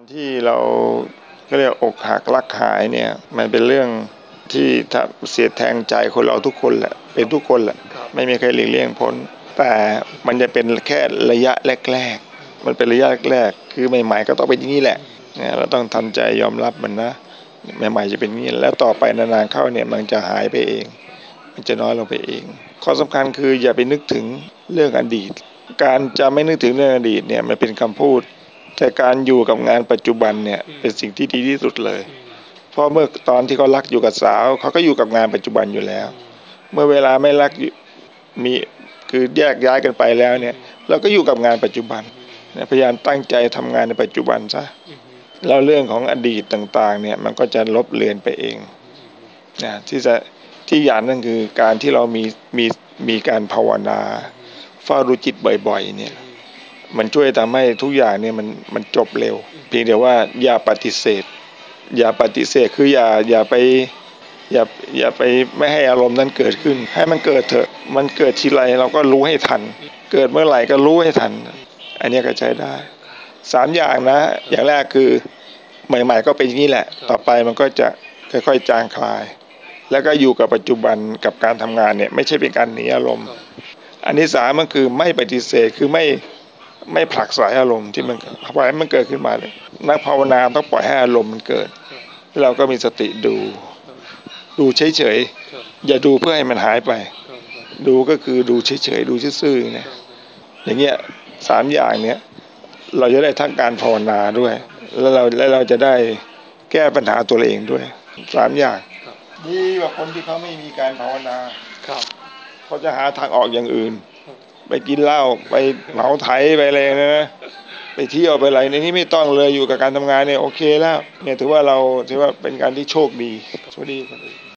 การที่เราก็เรียกอกหักรักหายเนี่ยมันเป็นเรื่องที่ถ้าเสียแทงใจคนเราทุกคนแหละเป็นทุกคนแหละไม่มีใครหลีกเลี่ยงพ้น แต่มันจะเป็นแค่ระยะแรกๆมันเป็นระยะแรกๆคือใหม่ๆก็ต้องเป็นอย่างนี้แหละเนี่ยเราต้องทำใจยอมรับมันนะใหม่ๆจะเป็นอย่างนี้แล้วต่อไปนานๆเข้าเนี่ยมันจะหายไปเอง มันจะน้อยลงไปเอง ข้อสำคัญคืออย่าไปนึกถึงเรื่องอดีต การจะไม่นึกถึงเรื่องอดีตเนี่ยมันเป็นคำพูด แต่การอยู่กับงานปัจจุบันเนี่ยเป็นสิ่งที่ดีที่สุดเลย เพราะเมื่อตอนที่เขารักอยู่กับสาวเขาก็อยู่กับงานปัจจุบันอยู่แล้ว เมื่อเวลาไม่รักมีคือแยกย้ายกันไปแล้วเนี่ย เราก็อยู่กับงานปัจจุบันพยายามตั้งใจทำงานในปัจจุบันซะแล้วเรื่องของอดีตต่างๆ เนี่ยมันก็จะลบเลือนไปเองนะที่จะที่อย่างนั่นคือการที่เรามีมีมีการภาวนาเฝ้าดูจิตบ่อย ๆ เนี่ย มันช่วยทำให้ทุกอย่างเนี่ยมันมันจบเร็ว เพียงแต่ว่าอย่าปฏิเสธ อย่าปฏิเสธคืออย่าอย่าไปอย่าอย่าไปไม่ให้อารมณ์นั้นเกิดขึ้น ให้มันเกิดเถอะมันเกิดทีไรเราก็รู้ให้ทัน เกิดเมื่อไหร่ก็รู้ให้ทัน อันนี้ก็ใช้ได้สามอย่างนะ อย่างแรกคือใหม่ ๆ ก็เป็นอย่างนี้แหละ ต่อไปมันก็จะค่อยๆจางคลาย แล้วก็อยู่กับปัจจุบันกับการทำงานเนี่ย ไม่ใช่เป็นการหนีอารมณ์ อันที่สามมันคือไม่ปฏิเสธคือไม่ ไม่ผลักสายอารมณ์ที่มันปล่อยให้มันเกิดขึ้นมาเลยนักภาวนาต้องปล่อยให้อารมณ์มันเกิด เราก็มีสติดู ดูเฉยๆอย่าดูเพื่อให้มันหายไป ดูก็คือดูเฉยๆดูซื่อๆเนี่ยอย่างเงี้ยสามอย่างเนี้ยเราจะได้ทั้งการภาวนาด้วย แล้วเราแล้วเราจะได้แก้ปัญหาตัวเองด้วยสามอย่างดีกว่าคนที่เขาไม่มีการภาวนาครับเขาจะหาทางออกอย่างอื่น ไปกินเหล้าไปเหมาไถไปอะไรนะไปเที่ยวไปอะไรในนี้ไม่ต้องเลยอยู่กับการทำงานเนี่ยโอเคแล้วเนี่ยถือว่าเราถือว่าเป็นการที่โชคดีโชคดีคนอื่น